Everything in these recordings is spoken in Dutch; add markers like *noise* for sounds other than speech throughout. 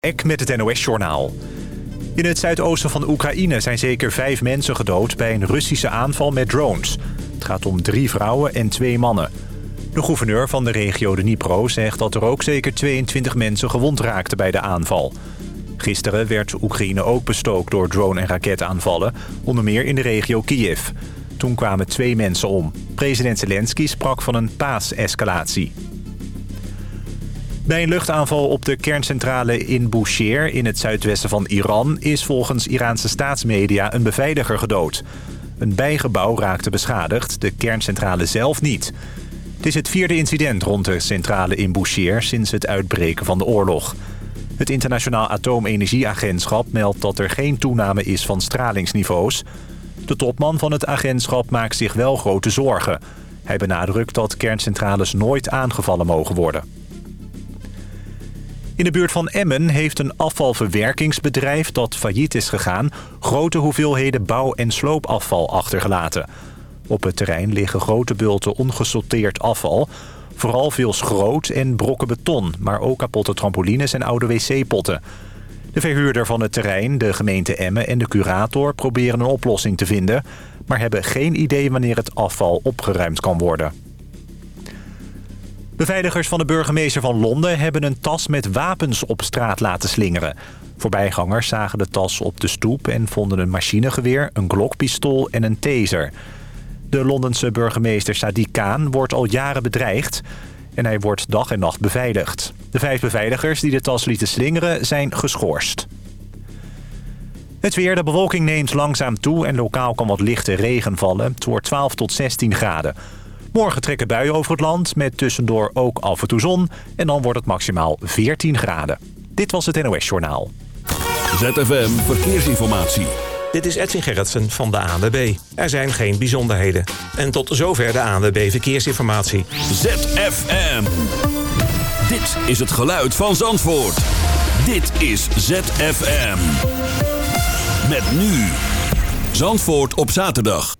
Ek met het NOS-journaal. In het zuidoosten van Oekraïne zijn zeker vijf mensen gedood... bij een Russische aanval met drones. Het gaat om drie vrouwen en twee mannen. De gouverneur van de regio Dnipro zegt dat er ook zeker 22 mensen gewond raakten bij de aanval. Gisteren werd Oekraïne ook bestookt door drone- en raketaanvallen... onder meer in de regio Kiev. Toen kwamen twee mensen om. President Zelensky sprak van een paasescalatie. Bij een luchtaanval op de kerncentrale in Bushehr in het zuidwesten van Iran... is volgens Iraanse staatsmedia een beveiliger gedood. Een bijgebouw raakte beschadigd, de kerncentrale zelf niet. Het is het vierde incident rond de centrale in Bushehr sinds het uitbreken van de oorlog. Het Internationaal Atoomenergieagentschap meldt dat er geen toename is van stralingsniveaus. De topman van het agentschap maakt zich wel grote zorgen. Hij benadrukt dat kerncentrales nooit aangevallen mogen worden. In de buurt van Emmen heeft een afvalverwerkingsbedrijf dat failliet is gegaan... grote hoeveelheden bouw- en sloopafval achtergelaten. Op het terrein liggen grote bulten ongesorteerd afval... vooral veel schroot en brokken beton, maar ook kapotte trampolines en oude wc-potten. De verhuurder van het terrein, de gemeente Emmen en de curator proberen een oplossing te vinden... maar hebben geen idee wanneer het afval opgeruimd kan worden. Beveiligers van de burgemeester van Londen hebben een tas met wapens op straat laten slingeren. Voorbijgangers zagen de tas op de stoep en vonden een machinegeweer, een glokpistool en een taser. De Londense burgemeester Sadiq Khan wordt al jaren bedreigd en hij wordt dag en nacht beveiligd. De vijf beveiligers die de tas lieten slingeren zijn geschorst. Het weer, de bewolking neemt langzaam toe en lokaal kan wat lichte regen vallen. Het wordt 12 tot 16 graden. Morgen trekken buien over het land met tussendoor ook af en toe zon. En dan wordt het maximaal 14 graden. Dit was het NOS Journaal. ZFM Verkeersinformatie. Dit is Edwin Gerritsen van de ANWB. Er zijn geen bijzonderheden. En tot zover de ANWB Verkeersinformatie. ZFM. Dit is het geluid van Zandvoort. Dit is ZFM. Met nu. Zandvoort op zaterdag.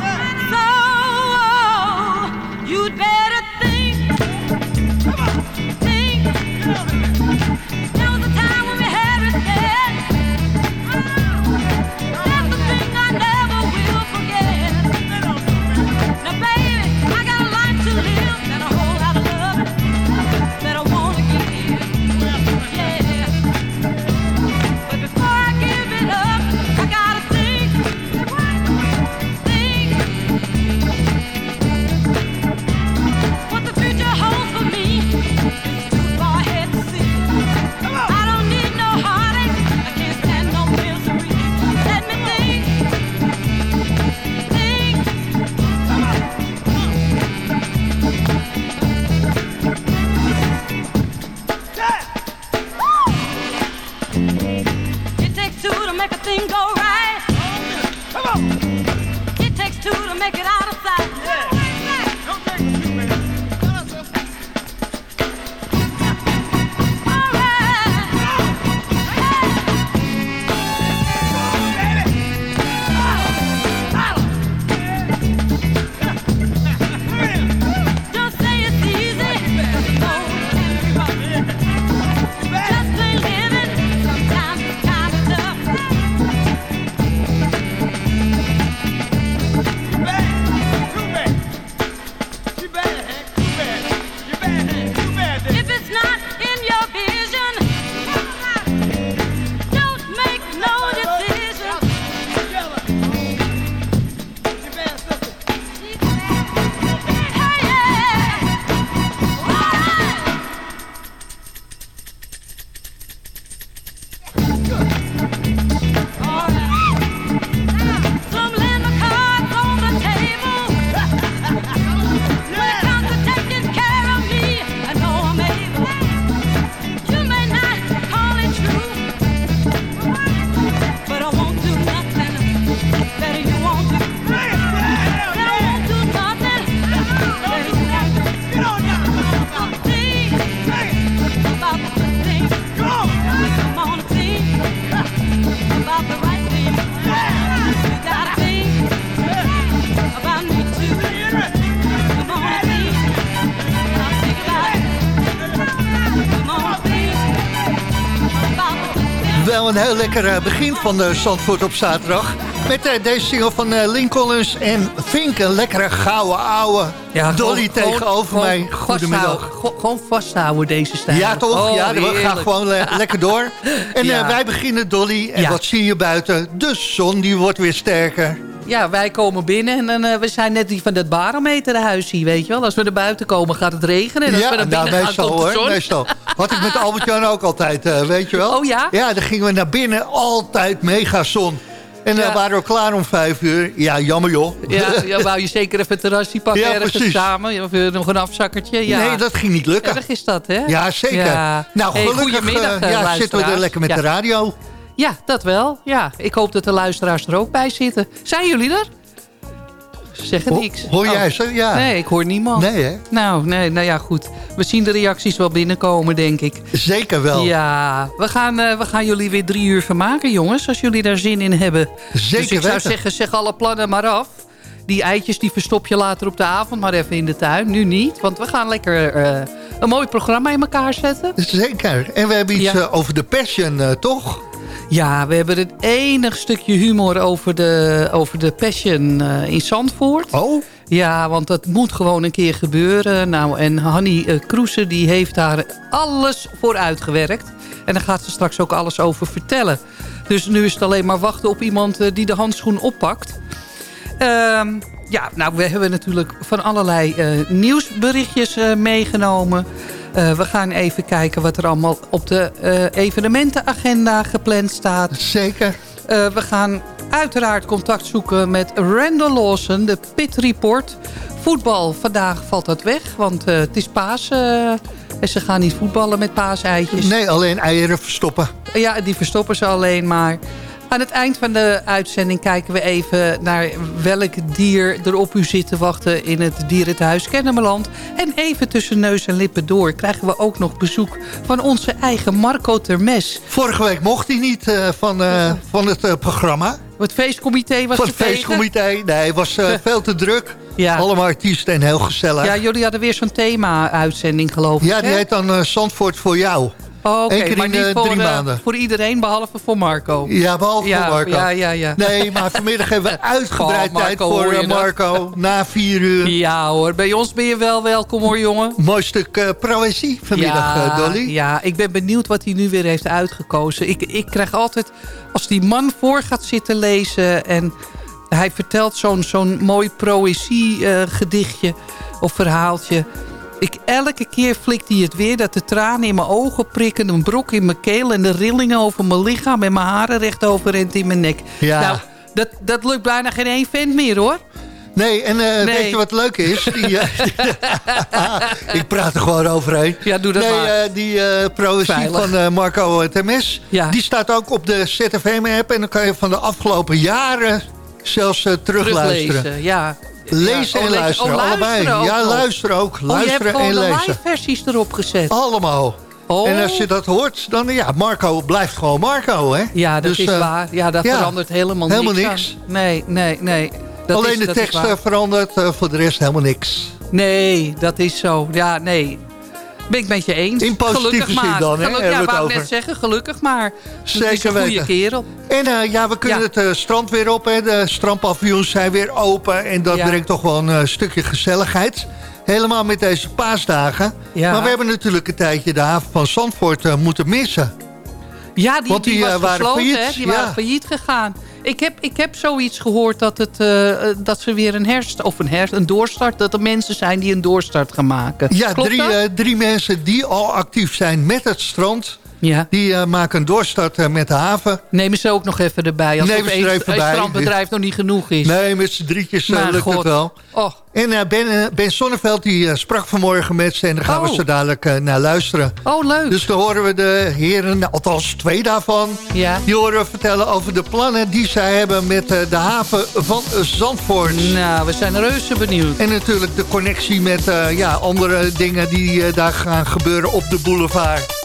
It takes two to make a thing go right. Come on. It takes two to make it out of een heel lekker eh, begin van de Zandvoort op zaterdag. Met uh, deze single van uh, Lincolns en Vink, een lekkere gouden ouwe ja, Dolly gewoon, tegenover gewoon, mij. Goedemiddag. gewoon vasthouden deze stijl. Ja toch? Oh, ja, we gaan gewoon *laughs* lekker door. En ja. wij beginnen Dolly. En wat zie je buiten? De zon die wordt weer sterker. Ja, wij komen binnen en dan, uh, we zijn net die van dat barometerhuis hier, weet je wel. Als we er buiten komen gaat het regenen. En als ja, we naar nou, binnen meestal, gaan, komt de zon. meestal. *laughs* Had ik met Albert-Jan ook altijd, uh, weet je wel. Oh ja? Ja, dan gingen we naar binnen, altijd mega zon. En dan ja. waren we klaar om vijf uur. Ja, jammer joh. Ja, ja *laughs* wou je zeker even een terrasje pakken ja, ergens precies. samen. Of nog een afzakkertje. Ja. Nee, dat ging niet lukken. Erg is dat, hè? Ja, zeker. Nou, gelukkig hey, uh, ja, zitten we er lekker met de radio. Ja, dat wel. Ja, ik hoop dat de luisteraars er ook bij zitten. Zijn jullie er? Zeggen niks. Hoor jij oh. ze? Ja. Nee, ik hoor niemand. Nee, hè? Nou, nee, nou ja, goed. We zien de reacties wel binnenkomen, denk ik. Zeker wel. Ja, we gaan, uh, we gaan jullie weer drie uur vermaken, jongens. Als jullie daar zin in hebben. Zeker Dus ik zou zeggen, zeg alle plannen maar af. Die eitjes die verstop je later op de avond maar even in de tuin. Nu niet, want we gaan lekker uh, een mooi programma in elkaar zetten. Zeker. En we hebben iets ja. uh, over de Passion, toch? Ja, we hebben het enig stukje humor over de, over de Passion uh, in Zandvoort. Oh? Ja, want dat moet gewoon een keer gebeuren. Nou, en Hanny uh, Kroese die heeft daar alles voor uitgewerkt. En daar gaat ze straks ook alles over vertellen. Dus nu is het alleen maar wachten op iemand uh, die de handschoen oppakt. Ehm, ja, nou, we hebben natuurlijk van allerlei nieuwsberichtjes meegenomen... Uh, we gaan even kijken wat er allemaal op de uh, evenementenagenda gepland staat. Zeker. Uh, we gaan uiteraard contact zoeken met Randall Lawson, de Pit Report. Voetbal, vandaag valt dat weg, want het is paas... en ze gaan niet voetballen met paaseitjes. Nee, alleen eieren verstoppen. Ja, die verstoppen ze alleen maar. Aan het eind van de uitzending kijken we even naar welk dier er op u zit te wachten in het dierentehuis Kennemerland. En even tussen neus en lippen door krijgen we ook nog bezoek van onze eigen Marco Termes. Vorige week mocht hij niet uh, van, uh, van het uh, programma. Het feestcomité was Van het feestcomité, nee, het was veel te druk. Ja. Allemaal artiesten en heel gezellig. Ja, jullie hadden weer zo'n thema-uitzending geloof ik. Ja, die hè? heet dan Zandvoort voor jou. Oh, Oké, okay, maar niet uh, voor, drie maanden. voor iedereen, behalve voor Marco. Ja, behalve ja, voor Marco. Ja, ja, ja. Nee, maar vanmiddag hebben we *laughs* uitgebreid oh, tijd voor uh, Marco. Na vier uur. Ja hoor, bij ons ben je wel welkom hoor, jongen. Mooi stuk uh, proëzie vanmiddag, ja, Dolly. Ja, ik ben benieuwd wat hij nu weer heeft uitgekozen. Ik, ik krijg altijd, als die man voor gaat zitten lezen... en hij vertelt zo'n zo'n mooi proëzie gedichtje of verhaaltje... Ik, elke keer flikt hij het weer dat de tranen in mijn ogen prikken... een brok in mijn keel en de rillingen over mijn lichaam... en mijn haren recht overend in mijn nek. Ja. Nou, dat, dat lukt bijna geen één vent meer, hoor. Nee, en uh, nee. weet je wat leuk is? Die, uh, *laughs* ik praat er gewoon overheen. Ja, doe dat nee, maar. Uh, die uh, proëzie van Marco Temes... Ja. die staat ook op de ZFM-app... en dan kan je van de afgelopen jaren zelfs terugluisteren. Teruglezen, ja. Lezen ja, en luisteren, oh, allebei. Luisteren ja, luisteren ook. Oh, luisteren en lezen. je hebt live versies erop gezet. Allemaal. Oh. En als je dat hoort, dan ja, Marco blijft gewoon Marco, hè? Ja, dat dus, is uh, waar. Ja, dat ja, verandert helemaal, helemaal niks. Nee, nee, nee. Dat Alleen is, de tekst verandert, uh, voor de rest helemaal niks. Nee, dat is zo. Ja, nee. Ben ik met je eens. In positieve zin maar. dan, hè? Geluk, ja, wou ik net zeggen, gelukkig maar. Zeker is een goede weten. kerel. En uh, ja, we kunnen Ja. het uh, strand weer op. Hè. De strandpaviljoens zijn weer open. En dat Ja. brengt toch wel een uh, stukje gezelligheid. Helemaal met deze paasdagen. Ja. Maar we hebben natuurlijk een tijdje de haven van Zandvoort moeten missen. Ja, die, Want die, die was eh, waren gesloten, failliet, hè? Die ja. waren failliet gegaan. Ik heb, ik heb zoiets gehoord dat, het, eh, dat ze weer een herst of een herst, een doorstart, dat er mensen zijn die een doorstart gaan maken. Ja, Klopt drie, eh, drie mensen die al actief zijn met het strand. Ja. Die uh, maken een doorstart uh, met de haven. Nemen ze ook nog even erbij. Als Nemen het een, bij. strandbedrijf nog niet genoeg is. Nee, met z'n drietjes uh, lukt God. het wel. Oh, En ben, ben Sonneveld die sprak vanmorgen met ze en daar gaan we Oh. zo dadelijk naar luisteren. oh, leuk. Dus dan horen we de heren, nou, althans twee daarvan... ja. die horen we vertellen over de plannen die zij hebben met de haven van Zandvoort. Nou, we zijn reuze benieuwd. En natuurlijk de connectie met ja, andere dingen die daar gaan gebeuren op de boulevard.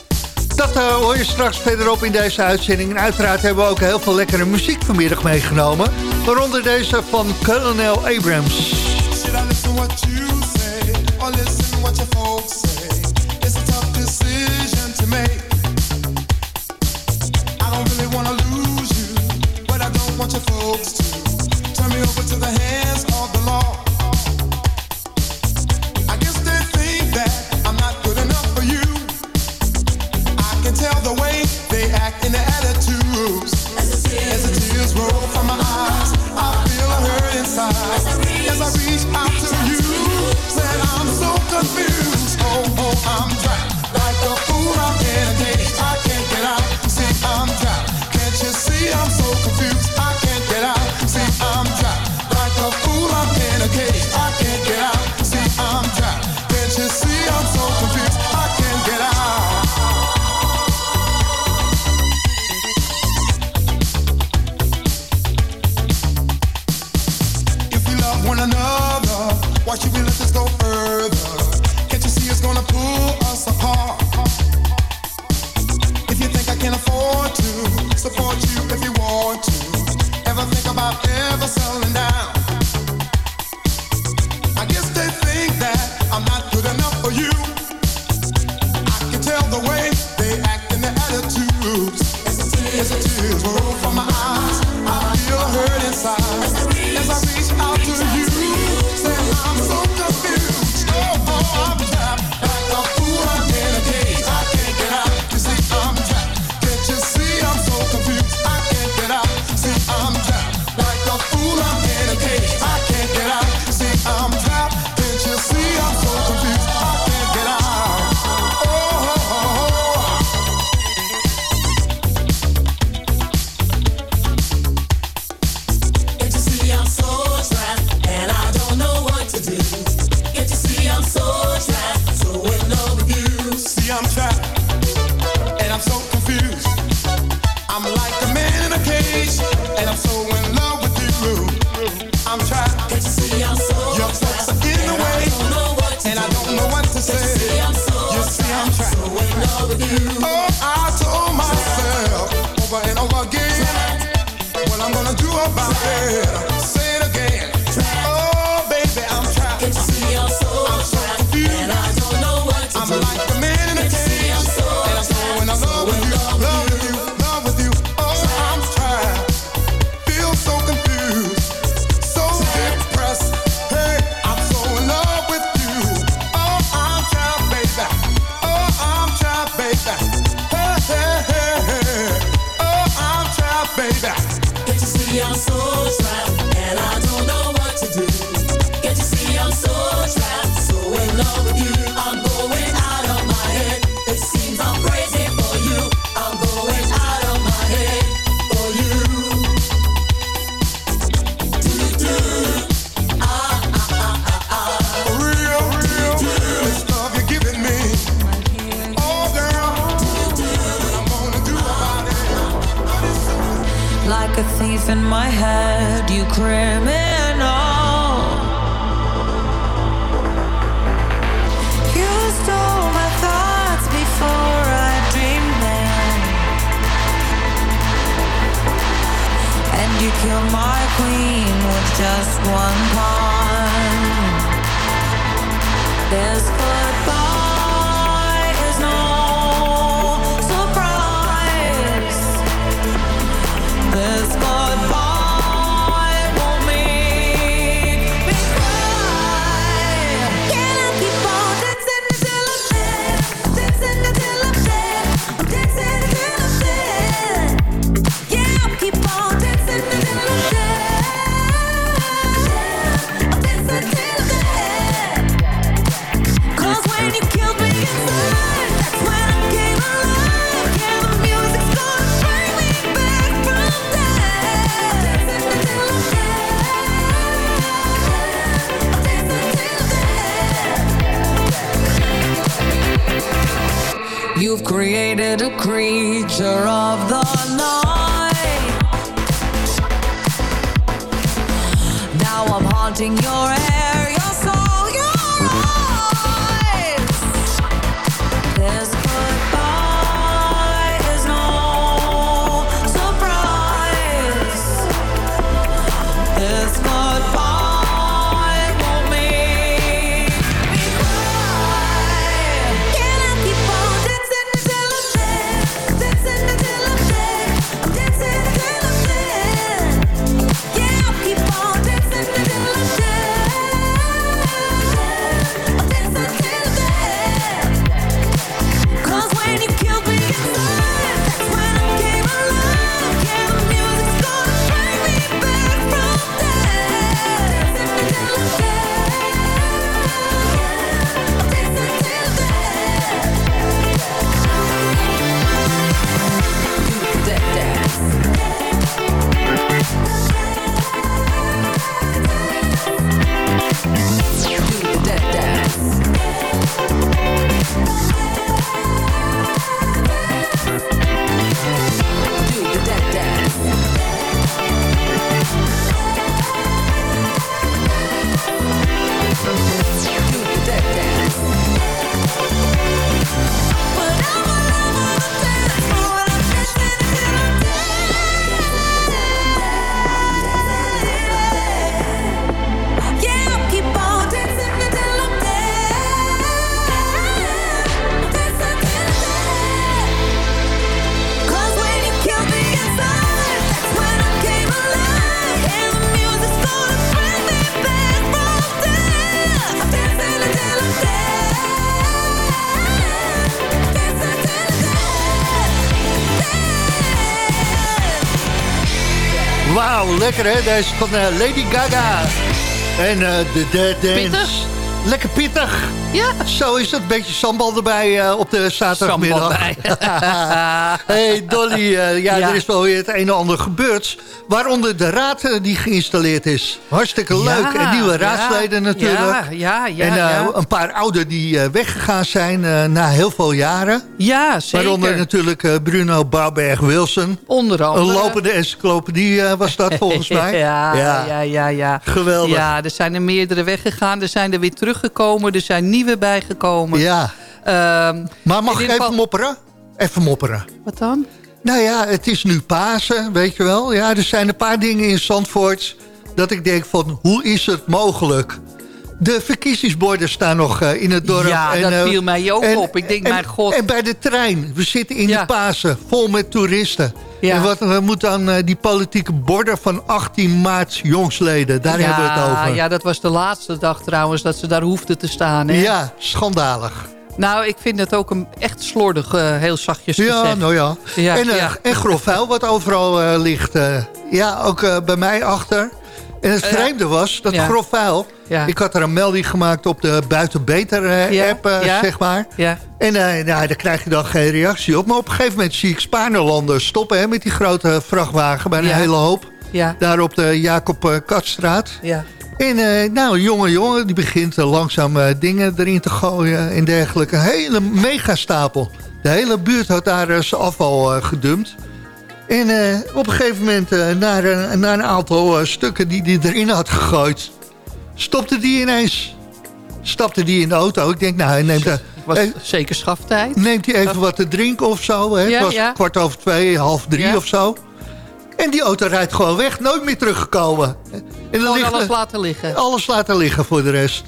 Dat uh, hoor je straks verderop in deze uitzending. En uiteraard hebben we ook heel veel lekkere muziek vanmiddag meegenomen. Waaronder deze van Colonel Abrams. Folks to Tell me over to the hands of the law the way they act and their attitudes. As the tears, As the tears roll from my eyes, I feel a hurt inside. As I reach, As I reach out to i'm haunting your head Lekker hè? Deze van eh, Lady Gaga. En eh, de Dead Dance. Pittig? Lekker pittig. Ja. Zo is het. Beetje sambal erbij eh, op de zaterdagmiddag. *laughs* Hey Dolly, eh, ja, Ja. er is wel weer het een en ander gebeurd. Waaronder de raad eh, die geïnstalleerd is. Hartstikke leuk. En nieuwe raadsleden natuurlijk. Ja, ja, ja. en een paar ouderen die weggegaan zijn na heel veel jaren. Ja, zeker. Waaronder natuurlijk Bruno Bouwberg-Wilson. Onder Een andere. lopende encyclopedie was dat *laughs* volgens mij. ja, ja, ja, ja. Geweldig. Ja, er zijn er meerdere weggegaan. Er zijn er weer teruggekomen. Er zijn nieuwe bijgekomen. Ja. Ehm, Maar mag ik even geval- mopperen? Even mopperen. Wat dan? Nou ja, het is nu Pasen, weet je wel. Ja, er zijn een paar dingen in Zandvoort dat ik denk van, hoe is het mogelijk? De verkiezingsborden staan nog eh, in het dorp. Ja, dat eh, viel mij ook op. Ik denk, en, mijn god. En bij de trein, we zitten in Ja. de Pasen, vol met toeristen. Ja. En wat we moeten dan eh, die politieke borden van 18 maart jongsleden, daar ja, hebben we het over. Ja, dat was de laatste dag trouwens dat ze daar hoefden te staan. Hè? Ja, schandalig. Nou, ik vind het ook een echt slordig, heel zachtjes Ja, gezegd. nou ja. Ja, en, ja. en grof vuil wat overal ligt. ja, ook bij mij achter. En het vreemde was, dat ja. grof vuil... Ja. Ik had er een melding gemaakt op de Buiten Beter eh, app, eh, ja. zeg maar. Ja. En eh, nou, daar krijg je dan geen reactie op. Maar op een gegeven moment zie ik Spaarnerlanders stoppen... Hè, met die grote vrachtwagen bij een hele hoop. Ja, Daar op de Jacob Katstraat. ja. En nou, jonge jongen die begint langzaam dingen erin te gooien en dergelijke. Een hele megastapel. De hele buurt had daar zijn afval gedumpt. En eh, op een gegeven moment, eh, na, een- na een aantal eh, stukken die hij erin had gegooid... stopte die ineens. Stapte die in de auto. Ik denk, nou, hij neemt, eh, Was eh, zeker schaftijd. neemt hij even wat te drinken of zo. Hè? Ja, het was ja. kwart over twee, half drie Ja. of zo. En die auto rijdt gewoon weg, nooit meer teruggekomen. En dan ligt alles laten liggen. alles laten liggen voor de rest.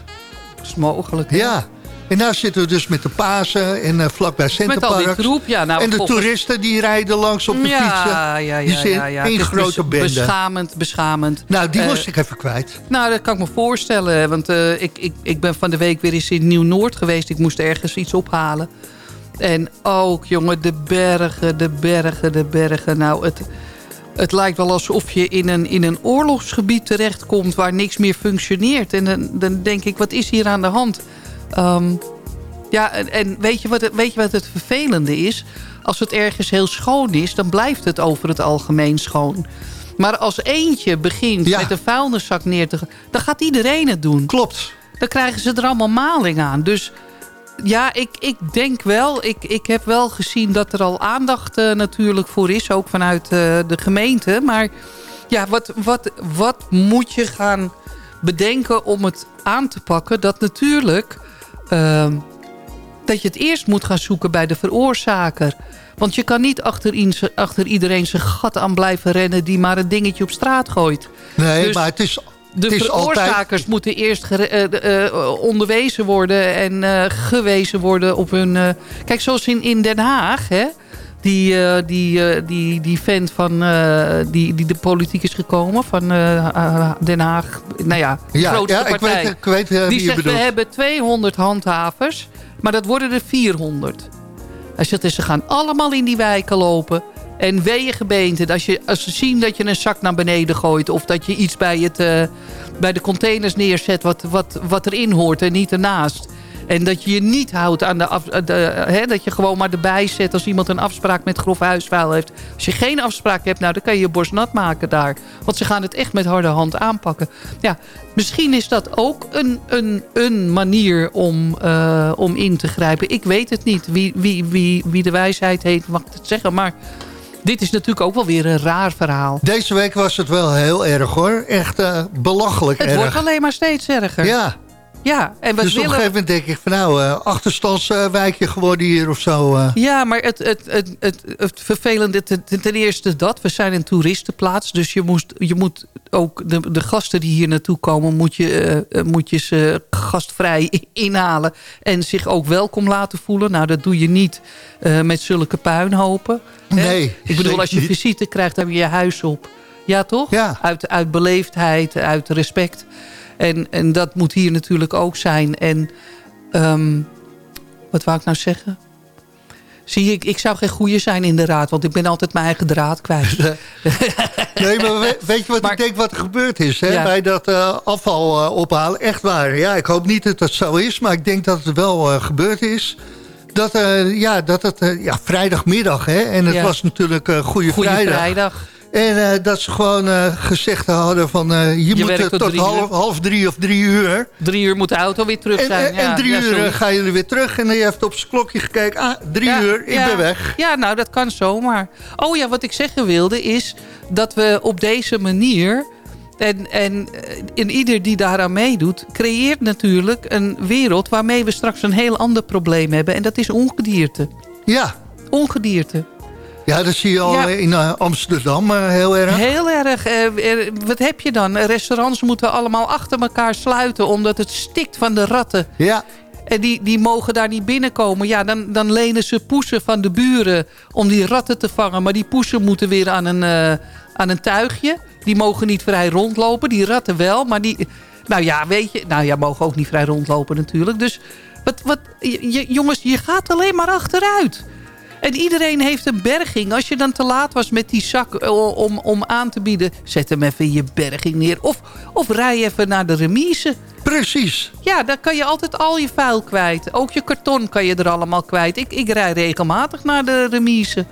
Dat is mogelijk. hè? Ja. En nou zitten we dus met de Pasen en eh, vlakbij Met al die Centerparks. troep. Ja, nou, en de volgens- toeristen die rijden langs op de ja, fietsen. Ja, ja, ja, ja, één grote bende. Beschamend, beschamend. Nou, die Eh, moest ik even kwijt. Nou, dat kan ik me voorstellen. Want eh, ik, ik, ik ben van de week weer eens in Nieuw-Noord geweest. Ik moest ergens iets ophalen. En ook, jongen, de bergen, de bergen, de bergen. Nou, het, het lijkt wel alsof je in een, in een oorlogsgebied terechtkomt... waar niks meer functioneert. En dan, dan denk ik, wat is hier aan de hand? Ehm, ja, en, en weet, je wat, het- weet je wat het vervelende is? Als het ergens heel schoon is, dan blijft het over het algemeen schoon. Maar als eentje begint Ja. met een vuilniszak neer te gaan... dan gaat iedereen het doen. Klopt. Dan krijgen ze er allemaal maling aan. Dus ja, ik, ik denk wel... Ik, ik heb wel gezien dat er al aandacht eh, natuurlijk voor is. Ook vanuit eh, de gemeente. Maar ja, wat, wat, wat moet je gaan bedenken om het aan te pakken? Dat natuurlijk... ehm, dat je het eerst moet gaan zoeken bij de veroorzaker. Want je kan niet achter, achter iedereen zijn gat aan blijven rennen... die maar een dingetje op straat gooit. Nee, Dus maar het is, De het is altijd... veroorzakers moeten eerst eh, eh, onderwezen worden... en eh, gewezen worden op hun... Kijk, zoals in, in Den Haag, hè? Die, eh, die, eh, die, die vent van, eh, die, die de politiek is gekomen van Den Haag. Nou ja, de Ja, grootste ja ik partij. weet, ik weet die wie je zegt, we hebben 200 handhavers, maar dat worden er 400. Hij zegt, dus ze gaan allemaal in die wijken lopen. En weeën gebeenten. Als, je, als ze zien dat je een zak naar beneden gooit... of dat je iets bij, het, bij de containers neerzet wat, wat, wat erin hoort en niet ernaast... En dat je je niet houdt aan de, af, de hè, dat je gewoon maar erbij zet als iemand een afspraak met grof huisvuil heeft. Als je geen afspraak hebt, nou dan kan je je borst nat maken daar. Want ze gaan het echt met harde hand aanpakken. Ja, misschien is dat ook een, een, een manier om, eh, om in te grijpen. Ik weet het niet. Wie, wie, wie, wie de wijsheid heeft mag het zeggen. Maar dit is natuurlijk ook wel weer een raar verhaal. Deze week was het wel heel erg hoor. Echt eh, belachelijk Het erg. wordt alleen maar steeds erger. Ja, ja en dus op een gegeven moment denk ik van nou, eh, achterstandswijkje geworden hier of zo. eh. Ja, maar het, het, het, het, het vervelende, ten, ten eerste dat. We zijn een toeristenplaats, dus je, moest, je moet ook de, de gasten die hier naartoe komen... moet je, eh, moet je ze gastvrij inhalen en zich ook welkom laten voelen. Nou, dat doe je niet met zulke puinhopen. hè. Nee, Ik bedoel, als je *laughs* visite krijgt, dan heb je je huis op. Ja, toch? Ja. Uit, uit beleefdheid, uit respect. En, en dat moet hier natuurlijk ook zijn. En ehm, wat wou ik nou zeggen? Zie je, ik, ik zou geen goeie zijn in de raad, want ik ben altijd mijn eigen draad kwijt. *laughs* Nee, maar we- weet je wat Maar- ik denk wat er gebeurd is hè? Ja. bij dat eh, afval eh, ophalen? Echt waar. Ja, ik hoop niet dat dat zo is, maar ik denk dat het wel eh, gebeurd is. Dat, ja, dat het ja, vrijdagmiddag, hè? en het Ja. was natuurlijk Goede Goeie Vrijdag. En eh, dat ze gewoon eh, gezegd hadden van eh, je, moet tot tot drie half, half drie of drie uur. Drie uur moet de auto weer terug zijn. en, en Ja, drie ja, uur gaan jullie weer terug. En dan heeft op zijn klokje gekeken. Ah, drie Ja, uur, ik ben weg. Ja, nou, dat kan zomaar. Oh ja, wat ik zeggen wilde is dat we op deze manier... en, en, en ieder die daaraan meedoet... creëert natuurlijk een wereld... waarmee we straks een heel ander probleem hebben. En dat is ongedierte. Ja, Ongedierte. Ja dat zie je al Ja. in eh, Amsterdam eh, heel erg. Heel erg. eh, er- wat heb je dan? Restaurants moeten allemaal achter elkaar sluiten... omdat het stikt van de ratten. Ja, En die, die mogen daar niet binnenkomen. Ja, dan, dan lenen ze poesen van de buren om die ratten te vangen. Maar die poesen moeten weer aan een, eh, aan een tuigje. Die mogen niet vrij rondlopen. Die ratten wel, maar die... Nou ja, weet je... Nou ja, mogen ook niet vrij rondlopen natuurlijk. Dus wat, wat, je- jongens, je gaat alleen maar achteruit. En iedereen heeft een berging. Als je dan te laat was met die zak eh, om, om aan te bieden... zet hem even in je berging neer. Of, of rij even naar de remise. precies. Ja, dan kan je altijd al je vuil kwijt. Ook je karton kan je er allemaal kwijt. Ik, ik rij regelmatig naar de remise.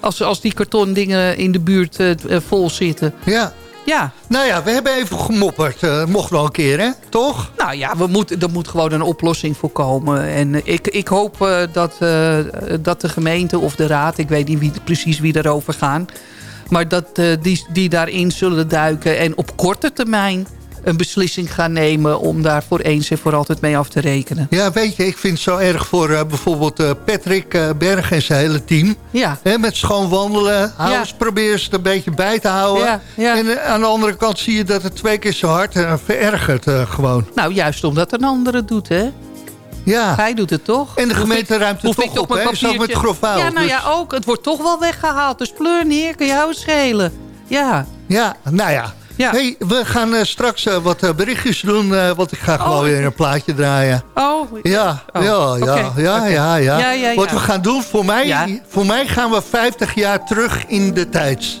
Als, als die kartondingen in de buurt eh, eh, vol zitten. Ja. Ja, Nou ja, we hebben even gemopperd. eh, mocht wel een keer, hè? Toch? nou ja, we moeten, er moet gewoon een oplossing voor komen. En eh, ik, ik hoop eh, dat, dat de gemeente of de raad... ik weet niet wie, precies wie erover gaan... maar dat die, die daarin zullen duiken... en op korte termijn een beslissing gaan nemen... om daar voor eens en voor altijd mee af te rekenen. Ja, weet je, ik vind het zo erg voor eh, bijvoorbeeld eh, Patrick eh, Berg en zijn hele team. Ja, met schoon wandelen, hou eens, probeer ze een beetje bij te houden. En aan de andere kant zie je dat het twee keer zo hard verergert gewoon. nou juist omdat een ander het doet, hè? Ja. Hij doet het toch? En de gemeente ruimt het toch op, hè? Ook met grof vuil, Ja, nou dus- ja, ook. Het wordt toch wel weggehaald. Dus pleur neer, kan jou het schelen. Ja. Ja, nou ja. Ja. Hey, we gaan eh, straks eh, wat eh, berichtjes doen, eh, want ik ga gewoon Oh, weer een plaatje draaien. Oh, Ja, Oh, ja, ja, ja, ja, ja, Ja, ja, Wat we gaan doen, voor mij, voor mij gaan we 50 jaar terug in de tijd.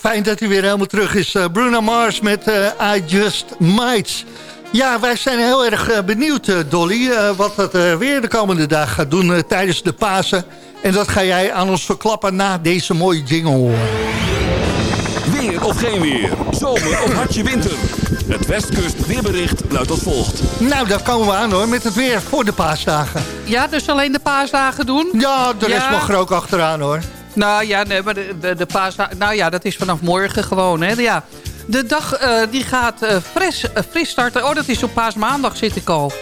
fijn dat hij weer helemaal terug is. Uh, Bruno Mars met eh, I Just Might. Ja, wij zijn heel erg eh, benieuwd, Dolly, wat het weer de komende dag gaat doen tijdens de Pasen. En dat ga jij aan ons verklappen na deze mooie jingle. Weer of geen weer, zomer of hartje winter. Het Westkust weerbericht luidt als volgt. Nou, daar komen we aan hoor, met het weer voor de paasdagen. Ja, dus alleen de paasdagen doen? Ja, de rest ja. mag er ook achteraan hoor. Nou ja, nee, maar de, de, de paasdagen... Nou ja, dat is vanaf morgen gewoon, hè. Ja. De dag eh, die gaat eh, fris, eh, fris starten. Oh, dat is op paasmaandag zit ik al.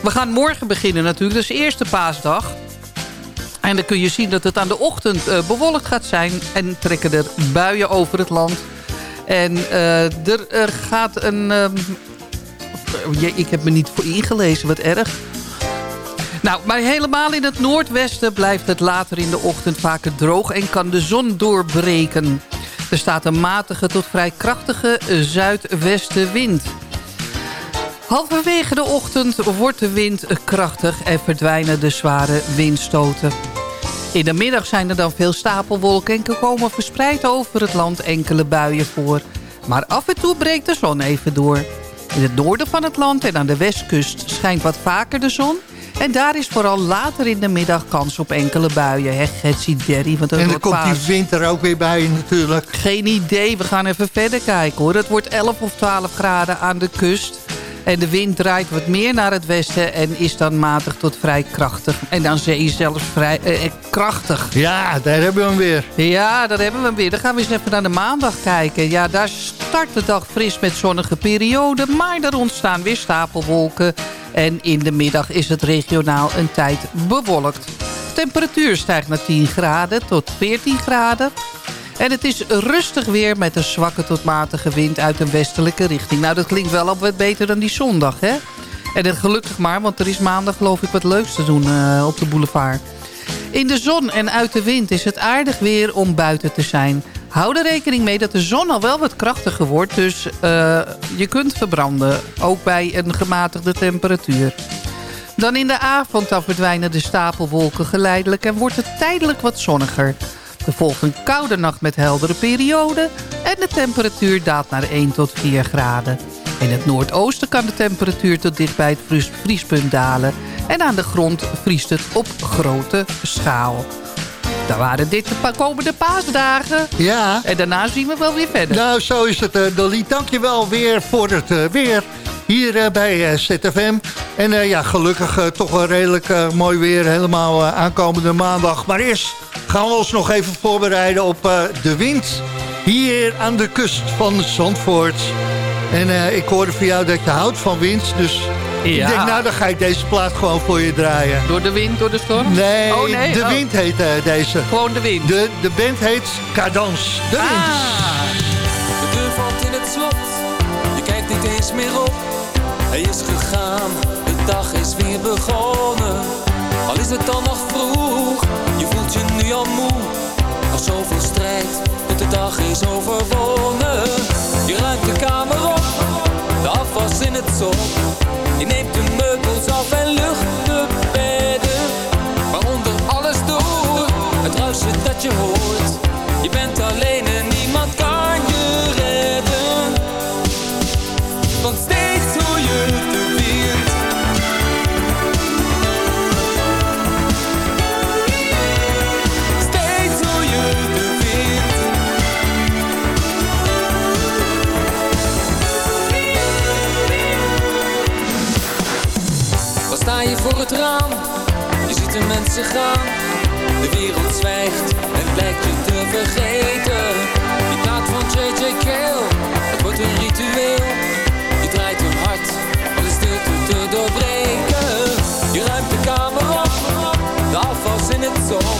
We gaan morgen beginnen natuurlijk. Dat is de eerste paasdag. En dan kun je zien dat het aan de ochtend bewolkt gaat zijn. En trekken er buien over het land. En er eh, gaat een... ehm, ik heb me niet voor ingelezen, wat erg. Nou, maar helemaal in het noordwesten blijft het later in de ochtend vaker droog... en kan de zon doorbreken. Er staat een matige tot vrij krachtige zuidwestenwind. Halverwege de ochtend wordt de wind krachtig en verdwijnen de zware windstoten. In de middag zijn er dan veel stapelwolken en komen verspreid over het land enkele buien voor. Maar af en toe breekt de zon even door. In het noorden van het land en aan de westkust schijnt wat vaker de zon. En daar is vooral later in de middag kans op enkele buien. Want het En dan komt die paas. wind er ook weer bij natuurlijk. Geen idee, we gaan even verder kijken hoor. Het wordt 11 of 12 graden aan de kust. En de wind draait wat meer naar het westen en is dan matig tot vrij krachtig. En dan zee zelfs vrij eh, eh, krachtig. Ja, daar hebben we hem weer. Ja, daar hebben we hem weer. Dan gaan we eens even naar de maandag kijken. Ja, daar start de dag fris met zonnige perioden. Maar er ontstaan weer stapelwolken. En in de middag is het regionaal een tijd bewolkt. De temperatuur stijgt naar 10 graden tot 14 graden. En het is rustig weer met een zwakke tot matige wind uit een westelijke richting. Nou, dat klinkt wel al wat beter dan die zondag, hè? En dat gelukkig maar, want er is maandag geloof ik wat leuks te doen eh, op de boulevard. In de zon en uit de wind is het aardig weer om buiten te zijn. Hou er rekening mee dat de zon al wel wat krachtiger wordt. Dus eh, je kunt verbranden, ook bij een gematigde temperatuur. Dan in de avond dan verdwijnen de stapelwolken geleidelijk... en wordt het tijdelijk wat zonniger. Er volgt een koude nacht met heldere perioden... en de temperatuur daalt naar 1 tot 4 graden. In het noordoosten kan de temperatuur tot dicht bij het vries- vriespunt dalen... en aan de grond vriest het op grote schaal. Dan waren dit de komende paasdagen. Ja. En daarna zien we wel weer verder. Nou, zo is het, eh, Dolly. Dankjewel weer voor het eh, weer hier eh, bij ZFM. En ja, gelukkig toch wel redelijk mooi weer helemaal aankomende maandag. Maar eerst gaan we ons nog even voorbereiden op de wind hier aan de kust van Zandvoort. En ik hoorde van jou dat je houdt van wind, dus ik denk nou dan ga ik deze plaat gewoon voor je draaien. Door de wind, door de storm? Nee, oh, nee? de Oh, wind heet eh, deze. Gewoon de wind. De, de band heet Cadans. De wind. Ah. De deur valt in het slot, je kijkt niet eens meer op. Hij is gegaan, de dag is weer begonnen. Al is het dan nog vroeg, je voelt je nu al moe. Nog zoveel strijd, tot de dag is overwonnen. Je ruimt de kamer op, de afwas in het zon. Je neemt de meubels af en lucht de bedden. Maar onder alles door, het ruisen dat je hoort. Je bent alleen sta je voor het raam, je ziet de mensen gaan. De wereld zwijgt en blijkt je te vergeten. Die plaat van J.J. Cale, het wordt een ritueel. Je draait hem hard om de stilte te doorbreken. Je ruimt de kamer op, de afwas in het zon.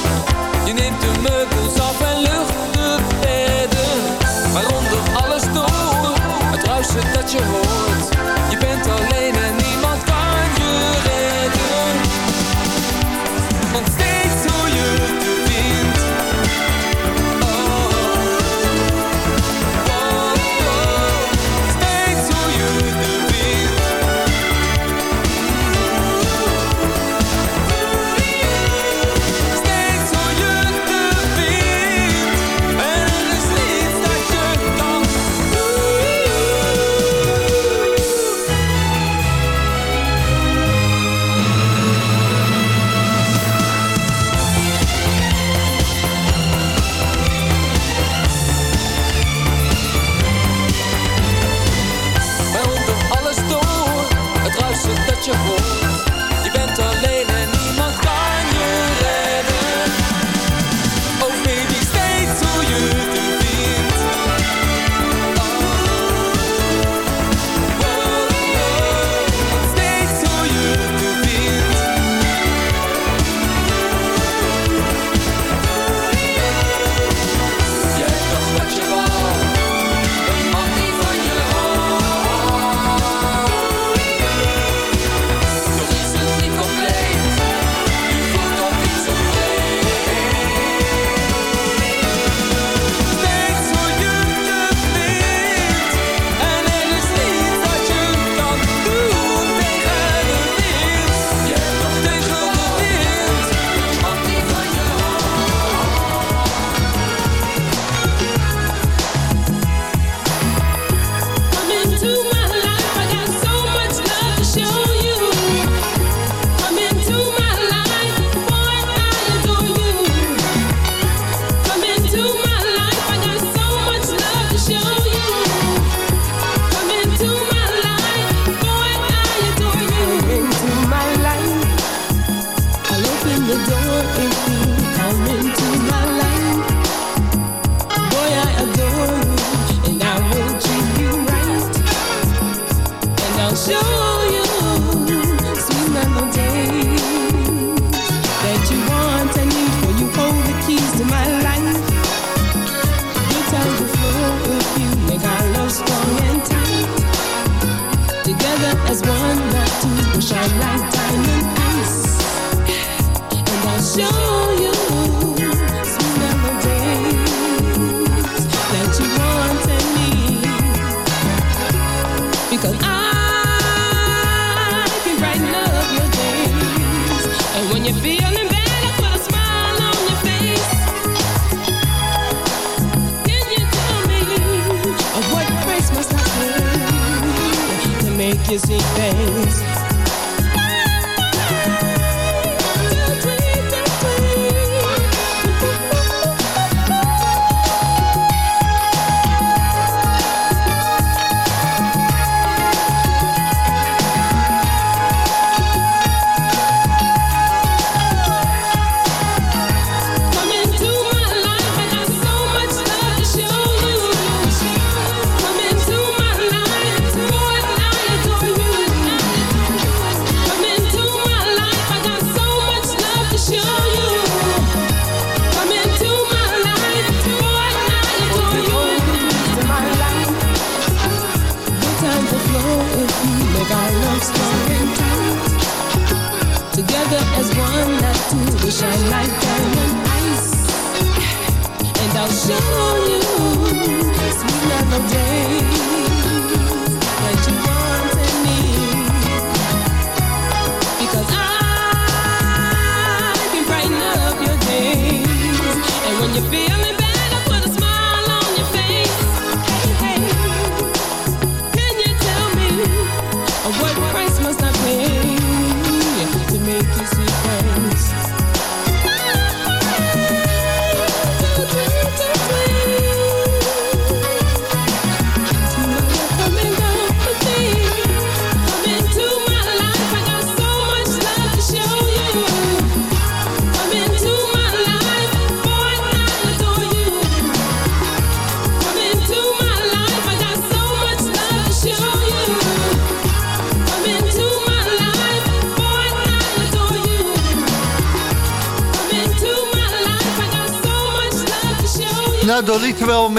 Je neemt de meubels af en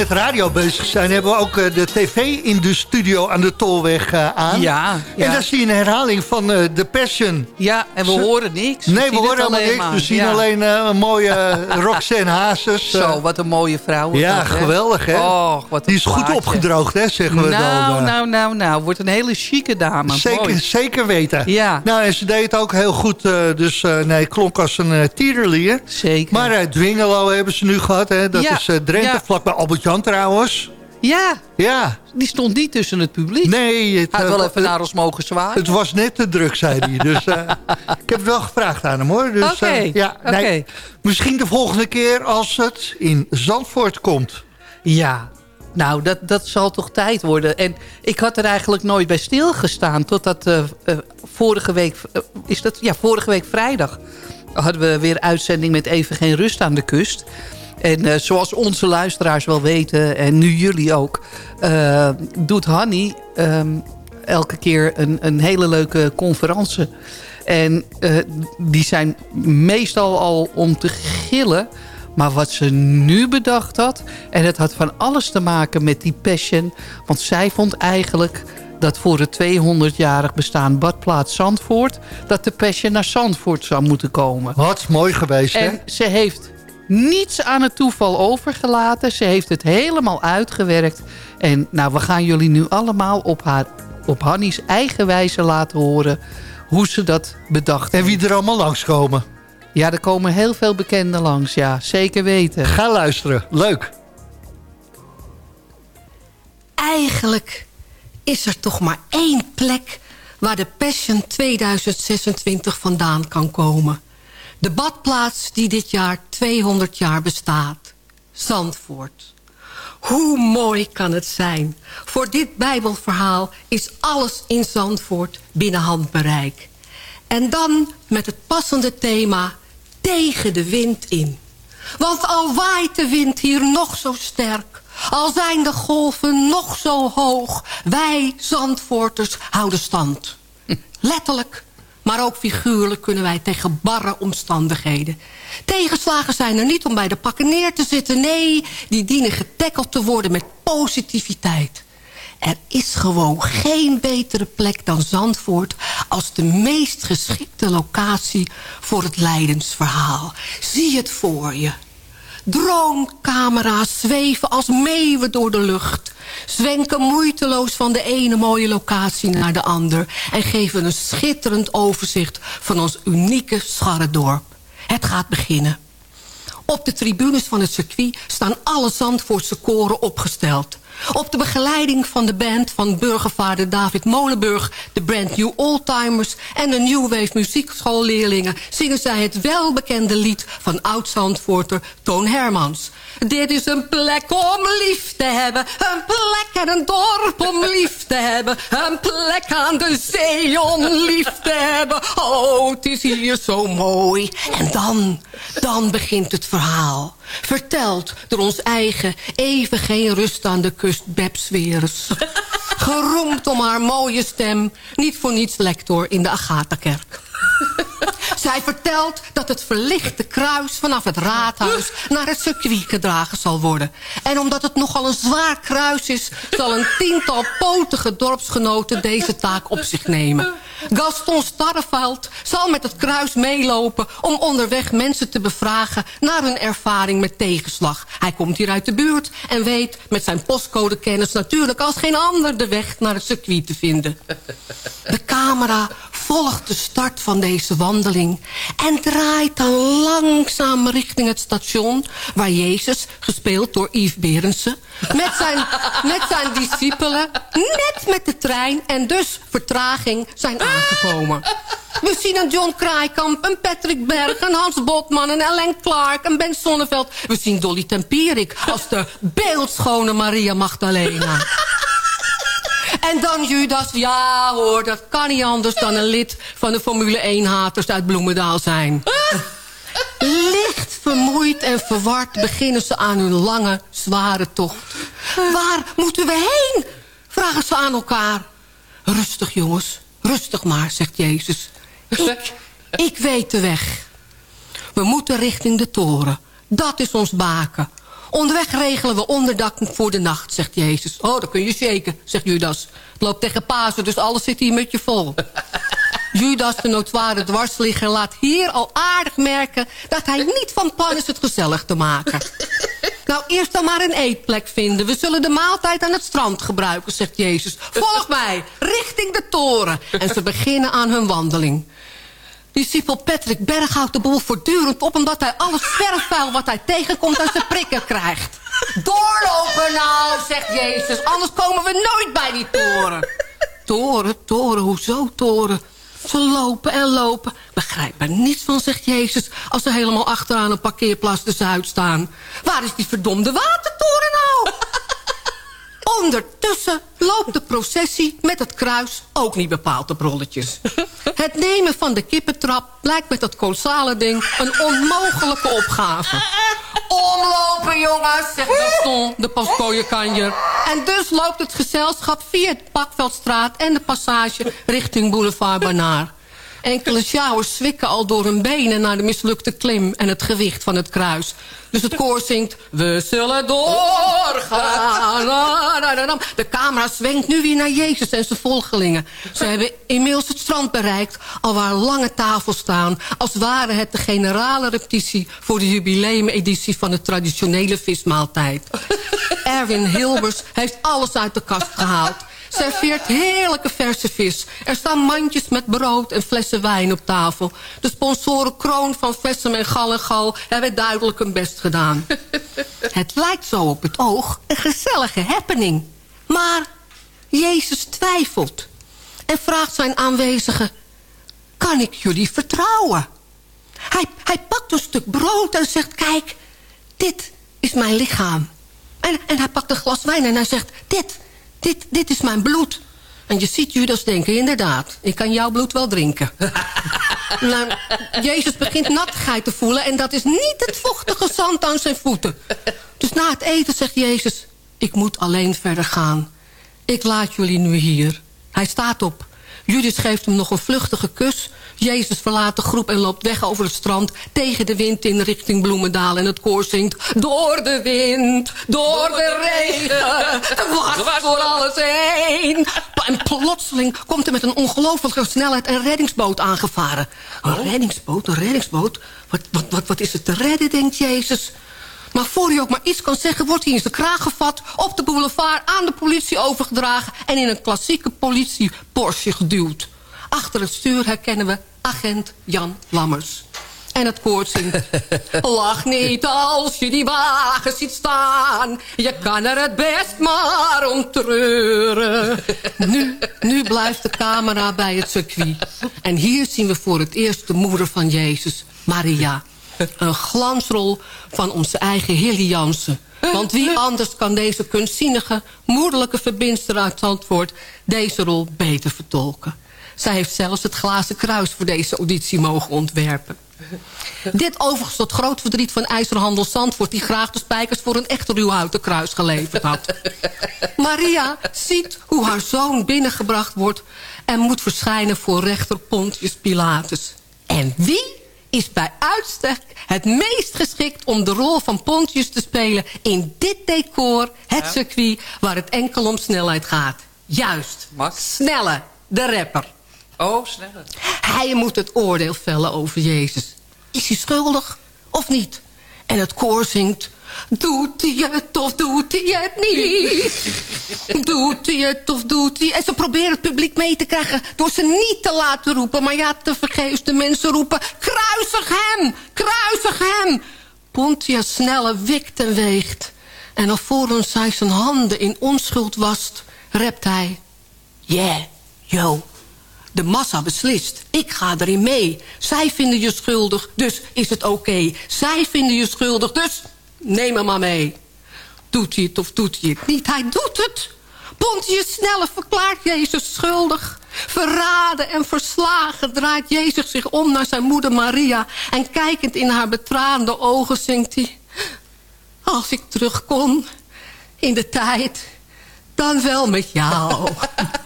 met radio bezig zijn... hebben we ook eh, de tv in de studio aan de Tolweg eh, aan. Ja, ja. En daar zie je een herhaling van eh The Passion. Ja, en we horen niks. Nee, we horen helemaal niks. maar. We zien Ja. alleen eh, een mooie eh, *laughs* Roxanne Hazes. eh. Zo, wat een mooie vrouw. ja, dat, geweldig, hè? Och, wat Die is goed opgedroogd, hè, zeggen we nou, dan. eh. Nou, nou, nou. Wordt een hele chique dame. Zeker, Mooi. zeker weten. Ja. Nou, en ze deed het ook heel goed. eh, dus eh, nee, klonk als een tierenlier. Zeker. Maar uit Dwingelo hebben ze nu gehad. Hè? Dat Ja, is eh, Drenthe, ja. vlakbij Albert-Jan trouwens. Ja, Ja. die stond niet tussen het publiek. Nee, het, Hij had eh, wel even naar ons mogen zwaaien. Het was net te druk, zei hij. *laughs* Dus eh, ik heb het wel gevraagd aan hem, hoor. Dus, Oké, eh, ja, nee. Misschien de volgende keer als het in Zandvoort komt. Ja, nou, dat, dat zal toch tijd worden. En ik had er eigenlijk nooit bij stilgestaan. Totdat vorige week, is dat? Ja, vorige week vrijdag hadden we weer uitzending met Even Geen Rust aan de Kust. En eh, zoals onze luisteraars wel weten, en nu jullie ook... eh, doet Hanny ehm, elke keer een, een hele leuke conferentie. En eh, die zijn meestal al om te gillen... Maar wat ze nu bedacht had... en het had van alles te maken met die passion... want zij vond eigenlijk dat voor het 200-jarig bestaan badplaats Zandvoort... dat de passion naar Zandvoort zou moeten komen. Wat mooi geweest, hè? En ze heeft niets aan het toeval overgelaten. Ze heeft het helemaal uitgewerkt. En nou, we gaan jullie nu allemaal op, haar, op Hannies eigen wijze laten horen... hoe ze dat bedacht En wie er allemaal langskomen. Ja, er komen heel veel bekenden langs, ja. Zeker weten. Ga luisteren. Leuk. Eigenlijk is er toch maar één plek waar de Passion 2026 vandaan kan komen. De badplaats die dit jaar 200 jaar bestaat. Zandvoort. Hoe mooi kan het zijn? Voor dit bijbelverhaal is alles in Zandvoort binnen handbereik. En dan met het passende thema tegen de wind in. Want al waait de wind hier nog zo sterk... al zijn de golven nog zo hoog... wij Zandvoorters houden stand. *laughs* Letterlijk, maar ook figuurlijk kunnen wij tegen barre omstandigheden. Tegenslagen zijn er niet om bij de pakken neer te zitten. Nee, die dienen getackeld te worden met positiviteit. Er is gewoon geen betere plek dan Zandvoort... als de meest geschikte locatie voor het lijdensverhaal. Zie het voor je. Droomcamera's zweven als meeuwen door de lucht. Zwenken moeiteloos van de ene mooie locatie naar de ander... en geven een schitterend overzicht van ons unieke Scharredorp. Het gaat beginnen. Op de tribunes van het circuit staan alle Zandvoortse koren opgesteld. Op de begeleiding van de band van burgervader David Molenburg... de Brand New Oldtimers en de New Wave muziekschoolleerlingen... zingen zij het welbekende lied van oud-Zandvoorter Toon Hermans. Dit is een plek om lief te hebben. Een plek en een dorp om lief te hebben. Een plek aan de zee om lief te hebben. Oh, het is hier zo mooi. En dan, dan begint het verhaal. Verteld door ons eigen, even geen rust aan de kust Bebs Weres. Geroemd om haar mooie stem. Niet voor niets lector in de Agatha-kerk. Zij vertelt dat het verlichte kruis vanaf het raadhuis naar het circuit gedragen zal worden. En omdat het nogal een zwaar kruis is, zal een tiental potige dorpsgenoten deze taak op zich nemen. Gaston Starreveld zal met het kruis meelopen om onderweg mensen te bevragen naar hun ervaring met tegenslag. Hij komt hier uit de buurt en weet met zijn postcodekennis natuurlijk als geen ander de weg naar het circuit te vinden. De camera volgt de start van deze wandeling... en draait dan langzaam richting het station... waar Jezus, gespeeld door Yves Berensen... met zijn, met zijn discipelen net met de trein... en dus vertraging zijn aangekomen. We zien een John Kraaikamp, een Patrick Berg, een Hans Botman... een Ellen Clark, een Ben Sonneveld. We zien Dolly Tempierik als de beeldschone Maria Magdalena. En dan Judas, ja hoor, dat kan niet anders dan een lid van de Formule 1-haters uit Bloemendaal zijn. Licht vermoeid en verward beginnen ze aan hun lange, zware tocht. Waar moeten we heen? Vragen ze aan elkaar. Rustig jongens, rustig maar, zegt Jezus. Ik, ik weet de weg. We moeten richting de toren. Dat is ons baken. Onderweg regelen we onderdak voor de nacht, zegt Jezus. Oh, dat kun je zeker, zegt Judas. Het loopt tegen Pasen, dus alles zit hier met je vol. *laughs* Judas, de notoire dwarsligger, laat hier al aardig merken... dat hij niet van plan is het gezellig te maken. *laughs* Nou, eerst dan maar een eetplek vinden. We zullen de maaltijd aan het strand gebruiken, zegt Jezus. Volg mij, richting de toren. En ze beginnen aan hun wandeling. Discipel Patrick Berg houdt de boel voortdurend op... omdat hij alles verfvuil wat hij tegenkomt aan zijn prikken krijgt. Doorlopen nou, zegt Jezus. Anders komen we nooit bij die toren. Toren, toren, hoezo toren? Ze lopen en lopen. Begrijp er niets van, zegt Jezus... als ze helemaal achteraan een parkeerplaats de Zuid staan. Waar is die verdomde watertoren nou? Ondertussen loopt de processie met het kruis ook niet bepaald op rolletjes. Het nemen van de kippentrap lijkt met dat kolossale ding een onmogelijke opgave. Omlopen jongens, zegt Gaston, de pastkooienkanjer. En dus loopt het gezelschap via het Pakveldstraat en de passage richting Boulevard Banaar. Enkele sjouwers zwikken al door hun benen naar de mislukte klim en het gewicht van het kruis. Dus het koor zingt, we zullen doorgaan. De camera zwenkt nu weer naar Jezus en zijn volgelingen. Ze hebben inmiddels het strand bereikt, al waar lange tafels staan. Als ware het de generale repetitie voor de jubileumeditie van de traditionele vismaaltijd. Erwin Hilbers heeft alles uit de kast gehaald serveert heerlijke verse vis. Er staan mandjes met brood en flessen wijn op tafel. De sponsoren Kroon van Vessem en Gal en Gal hebben duidelijk hun best gedaan. *laughs* Het lijkt zo op het oog een gezellige happening. Maar Jezus twijfelt en vraagt zijn aanwezigen... kan ik jullie vertrouwen? Hij, hij pakt een stuk brood en zegt... kijk, dit is mijn lichaam. En, en hij pakt een glas wijn en hij zegt... dit dit, dit is mijn bloed. En je ziet Judas denken, inderdaad, ik kan jouw bloed wel drinken. *laughs* nou, Jezus begint nattigheid te voelen... en dat is niet het vochtige zand aan zijn voeten. Dus na het eten zegt Jezus... ik moet alleen verder gaan. Ik laat jullie nu hier. Hij staat op. Judas geeft hem nog een vluchtige kus. Jezus verlaat de groep en loopt weg over het strand... tegen de wind in richting Bloemendaal. En het koor zingt... Door de wind, door de regen, dwars door alles heen. En plotseling komt er met een ongelofelijke snelheid... een reddingsboot aangevaren. Een reddingsboot, een reddingsboot? Wat, wat, wat, wat is er te redden, denkt Jezus... Maar voor hij ook maar iets kan zeggen, wordt hij in zijn kraag gevat... op de boulevard aan de politie overgedragen... en in een klassieke politie-Porsche geduwd. Achter het stuur herkennen we agent Jan Lammers. En het koord zingt. *laughs* Lach niet als je die wagen ziet staan. Je kan er het best maar om treuren. Nu, nu blijft de camera bij het circuit. En hier zien we voor het eerst de moeder van Jezus, Maria. Een glansrol van onze eigen Hilly Jansen. Want wie anders kan deze kunstzinnige, moederlijke verbindster uit Zandvoort... deze rol beter vertolken. Zij heeft zelfs het glazen kruis voor deze auditie mogen ontwerpen. Dit overigens tot groot verdriet van IJzerhandel Zandvoort... die graag de spijkers voor een echt ruwhouten kruis geleverd had. Maria ziet hoe haar zoon binnengebracht wordt... en moet verschijnen voor rechter Pontius Pilatus. En wie is bij uitstek het meest geschikt om de rol van Pontius te spelen... in dit decor, het circuit, waar het enkel om snelheid gaat? Juist, Snelle, de rapper. Oh, sneller. Hij moet het oordeel vellen over Jezus. Is hij schuldig of niet? En het koor zingt... Doet hij het of doet hij het niet? Doet hij het of doet hij... En ze proberen het publiek mee te krijgen... door ze niet te laten roepen. Maar ja, te vergeefs de mensen roepen... Kruisig hem! Kruisig hem! Pontius snelle wikt en weegt. En alvorens hij zijn handen in onschuld wast... rept hij... Yeah, yo, de massa beslist. Ik ga erin mee. Zij vinden je schuldig, dus is het oké. Zij vinden je schuldig, dus neem hem maar mee. Doet hij het of doet hij het niet? Hij doet het. Pontius Snelle verklaart Jezus schuldig. Verraden en verslagen draait Jezus zich om naar zijn moeder Maria... en kijkend in haar betraande ogen zingt hij... Als ik terug kon in de tijd, dan wel met jou. *laughs*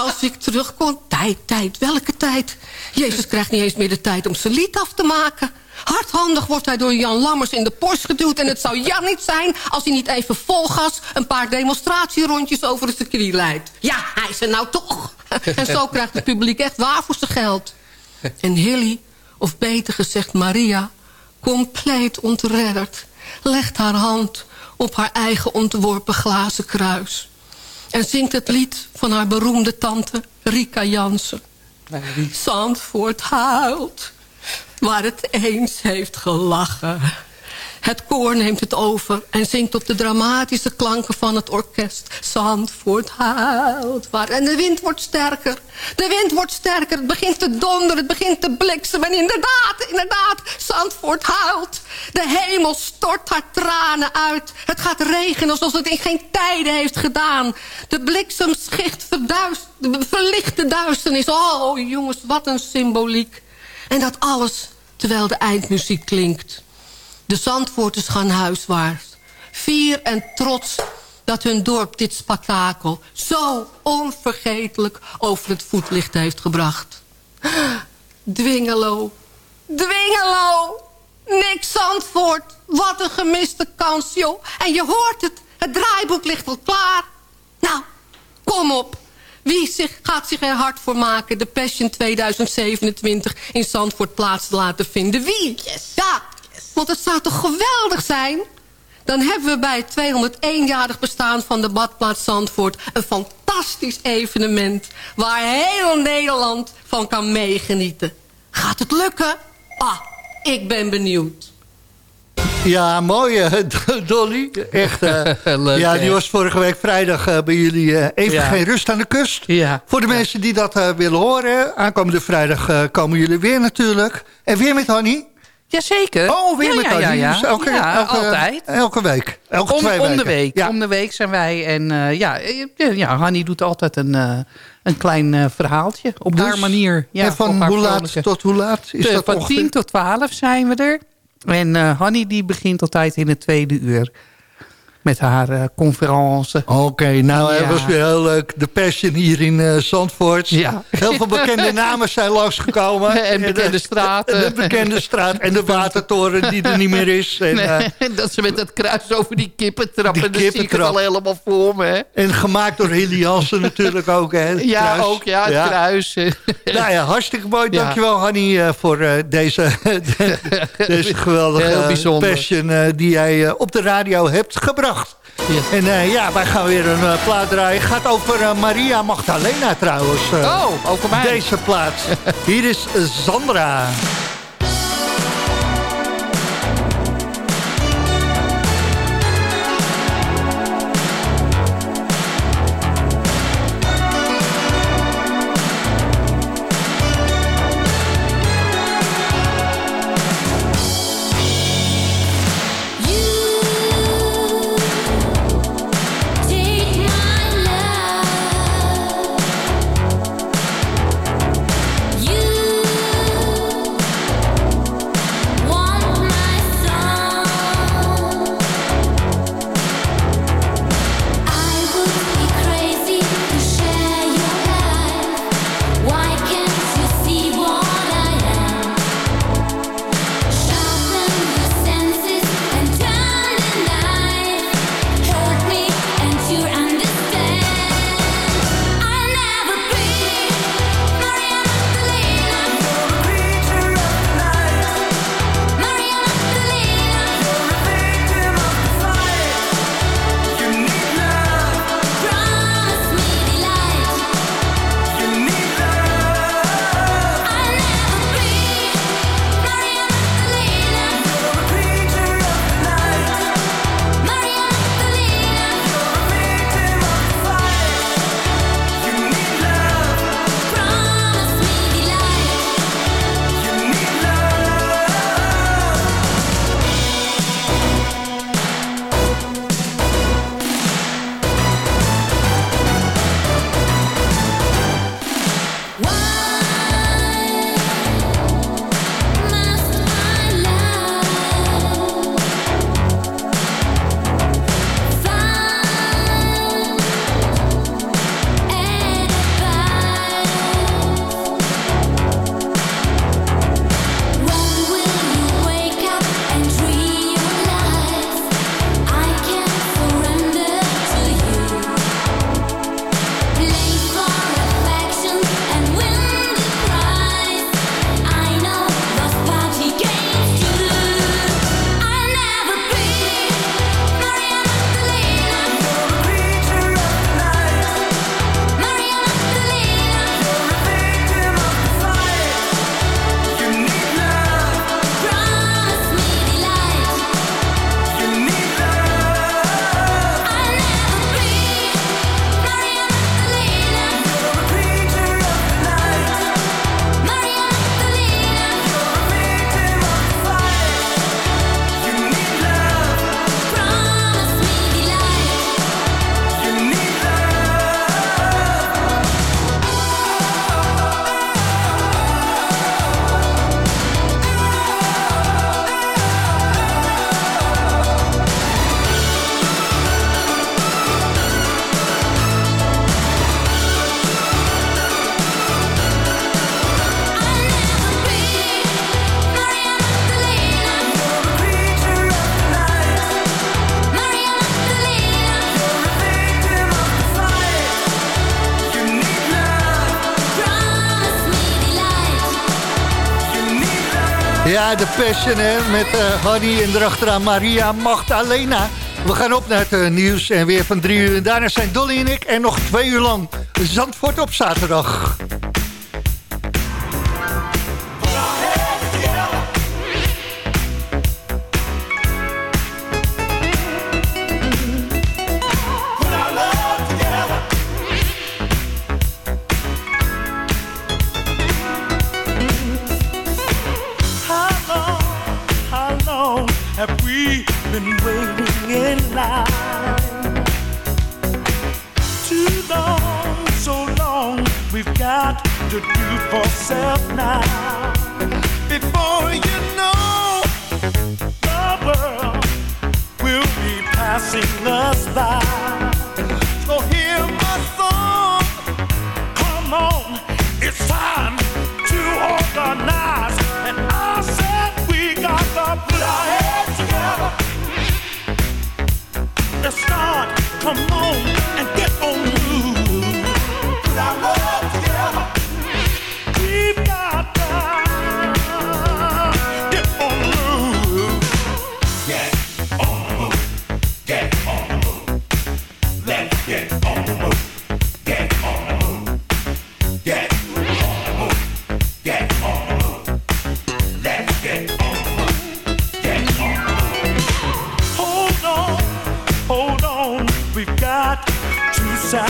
Als ik terug kon, tijd, tijd, welke tijd? Jezus krijgt niet eens meer de tijd om zijn lied af te maken. Hardhandig wordt hij door Jan Lammers in de Porsche geduwd... en het zou Jan niet zijn als hij niet even vol gas... een paar demonstratierondjes over het circuit leidt. Ja, hij is er nou toch. En zo krijgt het publiek echt waar voor zijn geld. En Hilly, of beter gezegd Maria, compleet ontredderd... legt haar hand op haar eigen ontworpen glazen kruis... en zingt het lied van haar beroemde tante Rika Jansen. Zandvoort huilt, waar het eens heeft gelachen. Het koor neemt het over en zingt op de dramatische klanken van het orkest. Zandvoort huilt. Waar... En de wind wordt sterker. De wind wordt sterker. Het begint te donderen. Het begint te bliksemen. En inderdaad, inderdaad, Zandvoort huilt. De hemel stort haar tranen uit. Het gaat regenen alsof het in geen tijden heeft gedaan. De bliksemschicht verduist, verlicht de duisternis. Oh, jongens, wat een symboliek. En dat alles terwijl de eindmuziek klinkt. De Zandvoorters gaan huiswaarts. Fier en trots dat hun dorp dit spektakel... zo onvergetelijk over het voetlicht heeft gebracht. Dwingelo, Dwingelo, niks Zandvoort. Wat een gemiste kans, joh. En je hoort het, het draaiboek ligt al klaar. Nou, kom op. Wie zich, gaat zich er hard voor maken de Passion 2027 in Zandvoort plaats te laten vinden? Wie? Ja, want het zou toch geweldig zijn? Dan hebben we bij het 201-jarig bestaan van de badplaats Zandvoort... een fantastisch evenement waar heel Nederland van kan meegenieten. Gaat het lukken? Ah, ik ben benieuwd. Ja, mooi, eh, *laughs* Dolly. Echt. eh, *laughs* Leuk, ja, die was vorige week vrijdag eh, bij jullie eh, even Ja. geen rust aan de kust. Ja. Voor de mensen die dat willen horen, aankomende vrijdag komen jullie weer natuurlijk. En weer met Hanny. Jazeker. Oh, weer ja, met ja, ja, ja. Elke, Ja, elke, altijd. Elke week. Elke om, twee om weken. de week. Ja. Om de week zijn wij. En eh, ja, eh, ja, Hanny doet altijd een, eh, een klein verhaaltje. Op Dus, haar manier. Ja, en van hoe laat tot hoe laat is Eh, dat van ongeveer? 10 tot 12 zijn we er. En Hanny die begint altijd in het tweede uur. Met haar eh conferentie. Oké, nou, het Ja. was weer heel leuk. De Passion hier in eh, Zandvoort. Ja. Heel veel bekende *laughs* namen zijn langsgekomen. En bekende de- straten. De bekende straat en de watertoren die er niet meer is. En, eh, dat ze met dat kruis over die kippen trappen. Die Dat zie ik het kippentrap. al helemaal voor me. hè. en gemaakt door Hilly Jansen natuurlijk ook. Hè, Ja, kruis. ook. Ja, het kruis. Nou ja, hartstikke mooi. Ja. Dankjewel Hanny eh, voor eh, deze, *laughs* *laughs* deze geweldige passion eh, die jij eh, op de radio hebt gebracht. Ja. En eh, ja, wij gaan weer een eh, plaat draaien. Gaat over eh, Maria Magdalena trouwens. Oh, over mij. Deze plaat. *laughs* Hier is Sandra. Met Honey en erachteraan Maria Magdalena. We gaan op naar het eh, nieuws en weer van drie uur. En daarna zijn Dolly en ik en nog twee uur lang Zandvoort op zaterdag. For self now. Before you know, the world will be passing us by. So hear my song, come on, it's time to organize. And I said we got to put our heads together. Come on